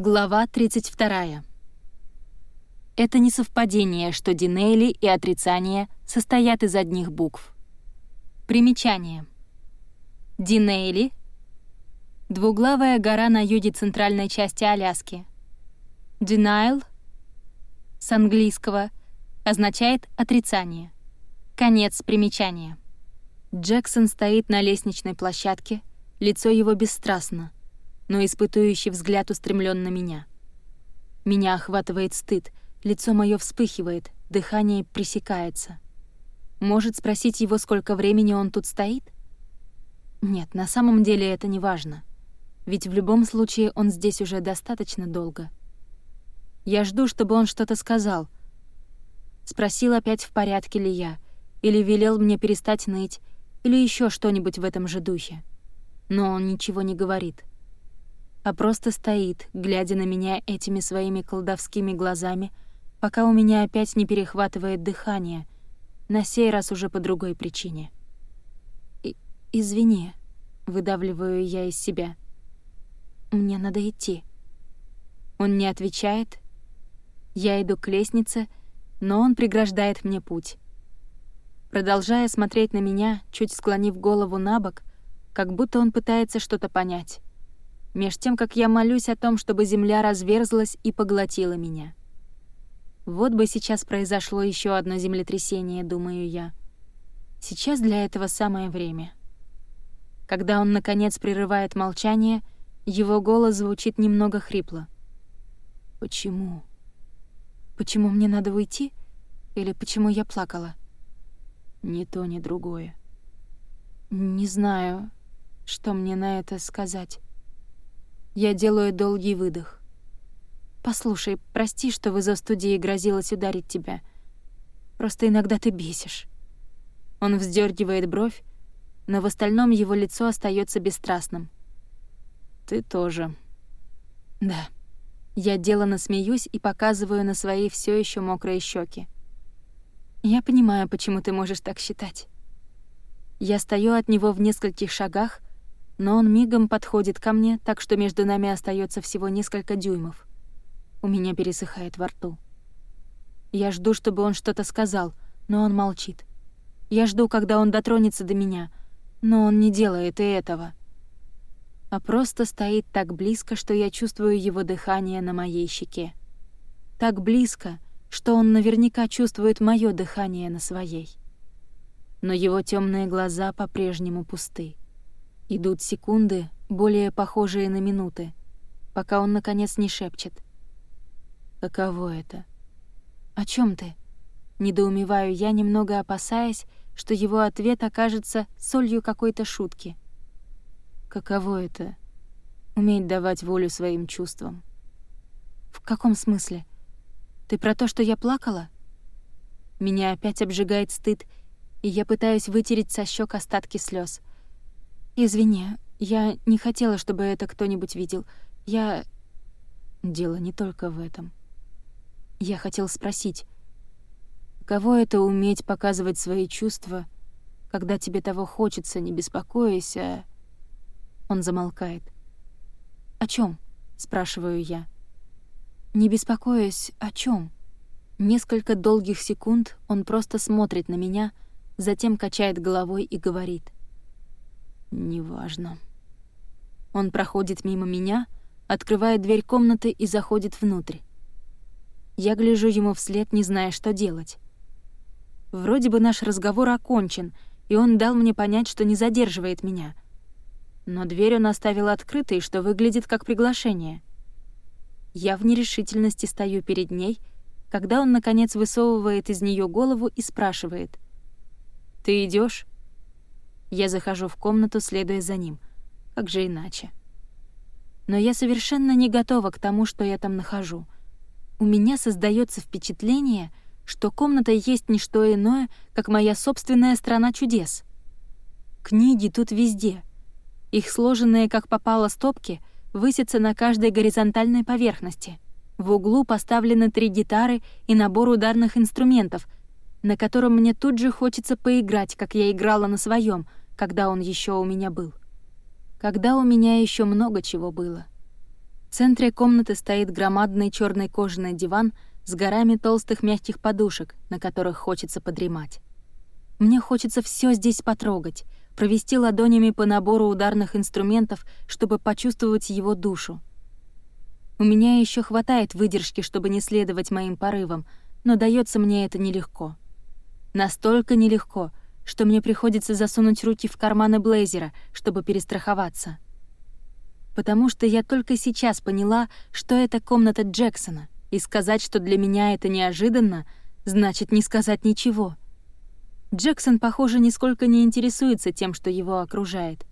Глава 32. Это не совпадение, что Динейли и отрицание состоят из одних букв. Примечание. Динейли — двуглавая гора на юге центральной части Аляски. Denial — с английского означает «отрицание». Конец примечания. Джексон стоит на лестничной площадке, лицо его бесстрастно — но испытующий взгляд устремлен на меня. Меня охватывает стыд, лицо мое вспыхивает, дыхание пресекается. Может спросить его, сколько времени он тут стоит? Нет, на самом деле это не важно. Ведь в любом случае он здесь уже достаточно долго. Я жду, чтобы он что-то сказал. Спросил опять, в порядке ли я, или велел мне перестать ныть, или еще что-нибудь в этом же духе. Но он ничего не говорит а просто стоит, глядя на меня этими своими колдовскими глазами, пока у меня опять не перехватывает дыхание, на сей раз уже по другой причине. И «Извини», — выдавливаю я из себя. «Мне надо идти». Он не отвечает. Я иду к лестнице, но он преграждает мне путь. Продолжая смотреть на меня, чуть склонив голову на бок, как будто он пытается что-то понять меж тем, как я молюсь о том, чтобы земля разверзлась и поглотила меня. Вот бы сейчас произошло еще одно землетрясение, думаю я. Сейчас для этого самое время. Когда он, наконец, прерывает молчание, его голос звучит немного хрипло. «Почему? Почему мне надо уйти? Или почему я плакала?» «Ни то, ни другое». «Не знаю, что мне на это сказать». Я делаю долгий выдох. «Послушай, прости, что в изо-студии грозилась ударить тебя. Просто иногда ты бесишь». Он вздергивает бровь, но в остальном его лицо остается бесстрастным. «Ты тоже». «Да». Я делано смеюсь и показываю на свои все еще мокрые щеки. «Я понимаю, почему ты можешь так считать». Я стою от него в нескольких шагах, но он мигом подходит ко мне, так что между нами остается всего несколько дюймов. У меня пересыхает во рту. Я жду, чтобы он что-то сказал, но он молчит. Я жду, когда он дотронется до меня, но он не делает и этого. А просто стоит так близко, что я чувствую его дыхание на моей щеке. Так близко, что он наверняка чувствует мое дыхание на своей. Но его темные глаза по-прежнему пусты. Идут секунды, более похожие на минуты, пока он, наконец, не шепчет. «Каково это?» «О чем ты?» Недоумеваю я, немного опасаясь, что его ответ окажется солью какой-то шутки. «Каково это?» Уметь давать волю своим чувствам. «В каком смысле? Ты про то, что я плакала?» Меня опять обжигает стыд, и я пытаюсь вытереть со щек остатки слез. «Извини, я не хотела, чтобы это кто-нибудь видел. Я...» Дело не только в этом. Я хотел спросить, кого это уметь показывать свои чувства, когда тебе того хочется, не беспокоясь, а... Он замолкает. «О чем? спрашиваю я. «Не беспокоясь, о чем? Несколько долгих секунд он просто смотрит на меня, затем качает головой и говорит — Неважно. Он проходит мимо меня, открывает дверь комнаты и заходит внутрь. Я гляжу ему вслед, не зная, что делать. Вроде бы наш разговор окончен, и он дал мне понять, что не задерживает меня. Но дверь он оставил открытой, что выглядит как приглашение. Я в нерешительности стою перед ней, когда он, наконец, высовывает из нее голову и спрашивает. «Ты идешь? Я захожу в комнату, следуя за ним. Как же иначе? Но я совершенно не готова к тому, что я там нахожу. У меня создается впечатление, что комната есть не что иное, как моя собственная страна чудес. Книги тут везде. Их сложенные, как попало, стопки высятся на каждой горизонтальной поверхности. В углу поставлены три гитары и набор ударных инструментов, на котором мне тут же хочется поиграть, как я играла на своем, когда он еще у меня был. Когда у меня еще много чего было. В центре комнаты стоит громадный черный кожаный диван с горами толстых мягких подушек, на которых хочется подремать. Мне хочется все здесь потрогать, провести ладонями по набору ударных инструментов, чтобы почувствовать его душу. У меня еще хватает выдержки, чтобы не следовать моим порывам, но дается мне это нелегко. Настолько нелегко, что мне приходится засунуть руки в карманы блейзера, чтобы перестраховаться. Потому что я только сейчас поняла, что это комната Джексона, и сказать, что для меня это неожиданно, значит не сказать ничего. Джексон, похоже, нисколько не интересуется тем, что его окружает.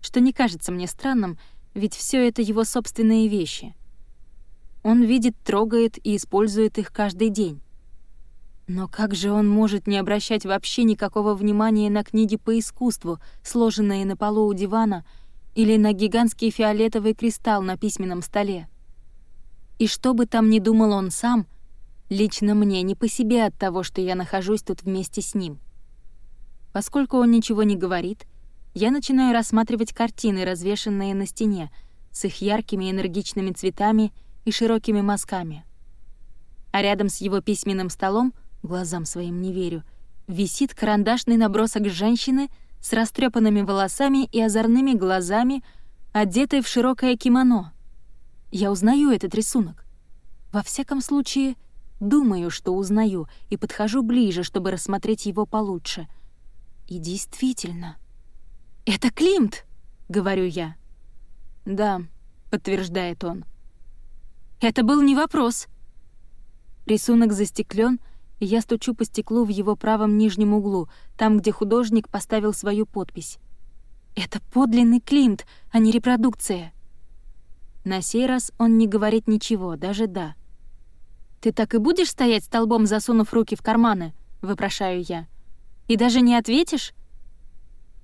Что не кажется мне странным, ведь все это его собственные вещи — он видит, трогает и использует их каждый день. Но как же он может не обращать вообще никакого внимания на книги по искусству, сложенные на полу у дивана, или на гигантский фиолетовый кристалл на письменном столе? И что бы там ни думал он сам, лично мне не по себе от того, что я нахожусь тут вместе с ним. Поскольку он ничего не говорит, я начинаю рассматривать картины, развешанные на стене, с их яркими энергичными цветами и широкими мазками. А рядом с его письменным столом, глазам своим не верю, висит карандашный набросок женщины с растрепанными волосами и озорными глазами, одетой в широкое кимоно. Я узнаю этот рисунок. Во всяком случае, думаю, что узнаю, и подхожу ближе, чтобы рассмотреть его получше. И действительно... «Это Климт!» — говорю я. «Да», — подтверждает он. Это был не вопрос. Рисунок застеклен, я стучу по стеклу в его правом нижнем углу, там, где художник поставил свою подпись. Это подлинный Климт, а не репродукция. На сей раз он не говорит ничего, даже «да». «Ты так и будешь стоять столбом, засунув руки в карманы?» — вопрошаю я. «И даже не ответишь?»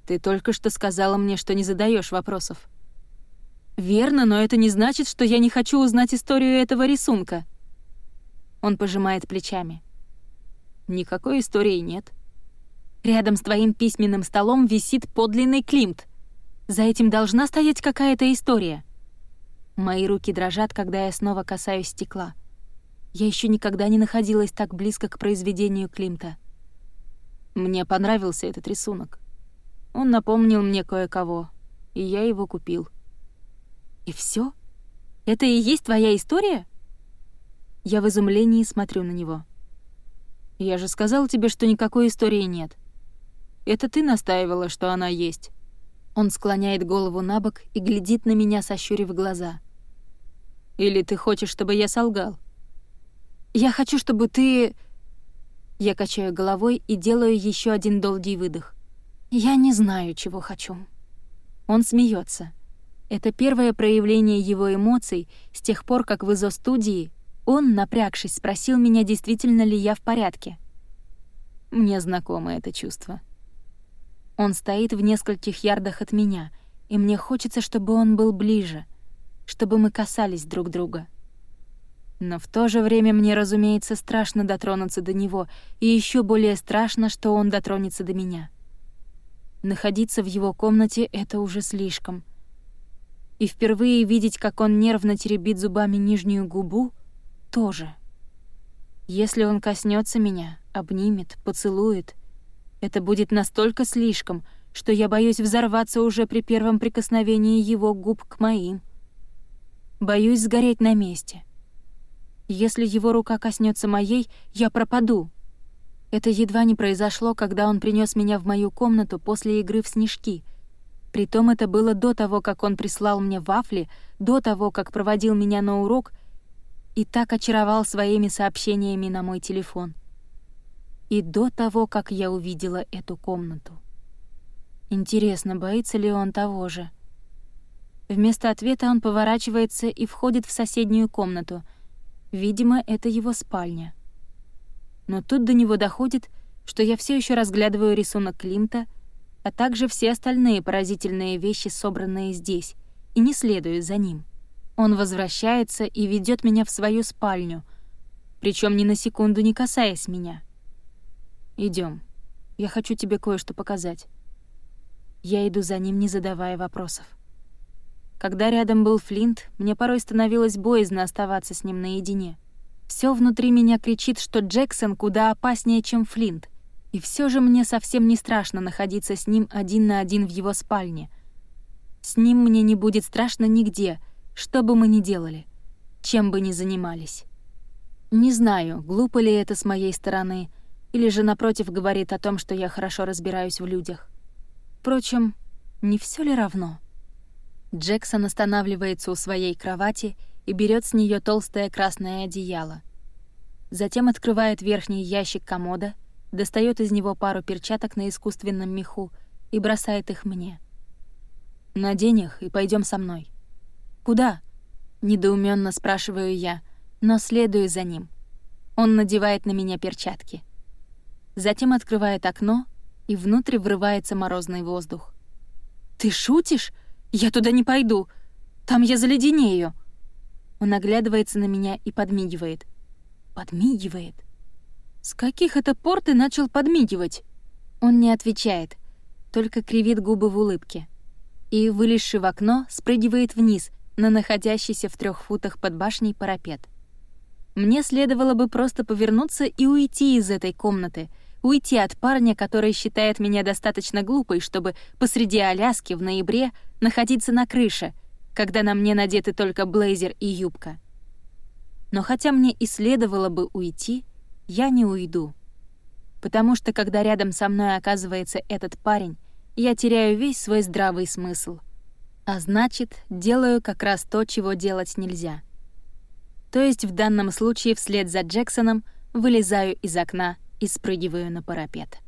«Ты только что сказала мне, что не задаешь вопросов». «Верно, но это не значит, что я не хочу узнать историю этого рисунка». Он пожимает плечами. «Никакой истории нет». «Рядом с твоим письменным столом висит подлинный Климт. За этим должна стоять какая-то история». Мои руки дрожат, когда я снова касаюсь стекла. Я еще никогда не находилась так близко к произведению Климта. Мне понравился этот рисунок. Он напомнил мне кое-кого, и я его купил. И все? Это и есть твоя история? Я в изумлении смотрю на него. Я же сказал тебе, что никакой истории нет. Это ты настаивала, что она есть. Он склоняет голову на бок и глядит на меня, сощурив глаза. Или ты хочешь, чтобы я солгал? Я хочу, чтобы ты... Я качаю головой и делаю еще один долгий выдох. Я не знаю, чего хочу. Он смеется. Это первое проявление его эмоций с тех пор, как в изо-студии он, напрягшись, спросил меня, действительно ли я в порядке. Мне знакомо это чувство. Он стоит в нескольких ярдах от меня, и мне хочется, чтобы он был ближе, чтобы мы касались друг друга. Но в то же время мне, разумеется, страшно дотронуться до него, и еще более страшно, что он дотронется до меня. Находиться в его комнате — это уже слишком — и впервые видеть, как он нервно теребит зубами нижнюю губу, тоже. Если он коснется меня, обнимет, поцелует, это будет настолько слишком, что я боюсь взорваться уже при первом прикосновении его губ к моим. Боюсь сгореть на месте. Если его рука коснется моей, я пропаду. Это едва не произошло, когда он принес меня в мою комнату после игры в снежки — Притом это было до того, как он прислал мне вафли, до того, как проводил меня на урок и так очаровал своими сообщениями на мой телефон. И до того, как я увидела эту комнату. Интересно, боится ли он того же? Вместо ответа он поворачивается и входит в соседнюю комнату. Видимо, это его спальня. Но тут до него доходит, что я все еще разглядываю рисунок Климта — а также все остальные поразительные вещи, собранные здесь, и не следую за ним. Он возвращается и ведет меня в свою спальню, причем ни на секунду не касаясь меня. Идем. Я хочу тебе кое-что показать. Я иду за ним, не задавая вопросов. Когда рядом был Флинт, мне порой становилось боязно оставаться с ним наедине. Все внутри меня кричит, что Джексон куда опаснее, чем Флинт. И все же мне совсем не страшно находиться с ним один на один в его спальне. С ним мне не будет страшно нигде, что бы мы ни делали, чем бы ни занимались. Не знаю, глупо ли это с моей стороны, или же, напротив, говорит о том, что я хорошо разбираюсь в людях. Впрочем, не все ли равно? Джексон останавливается у своей кровати и берет с нее толстое красное одеяло. Затем открывает верхний ящик комода, достает из него пару перчаток на искусственном меху и бросает их мне. «Надень их и пойдем со мной». «Куда?» — недоуменно спрашиваю я, но следую за ним. Он надевает на меня перчатки. Затем открывает окно, и внутрь врывается морозный воздух. «Ты шутишь? Я туда не пойду. Там я заледенею». Он оглядывается на меня и подмигивает. Подмигивает. «С каких это пор ты начал подмигивать?» Он не отвечает, только кривит губы в улыбке. И, вылезши в окно, спрыгивает вниз на находящийся в трех футах под башней парапет. Мне следовало бы просто повернуться и уйти из этой комнаты, уйти от парня, который считает меня достаточно глупой, чтобы посреди Аляски в ноябре находиться на крыше, когда на мне надеты только блейзер и юбка. Но хотя мне и следовало бы уйти, я не уйду. Потому что когда рядом со мной оказывается этот парень, я теряю весь свой здравый смысл. А значит, делаю как раз то, чего делать нельзя — то есть в данном случае вслед за Джексоном вылезаю из окна и спрыгиваю на парапет.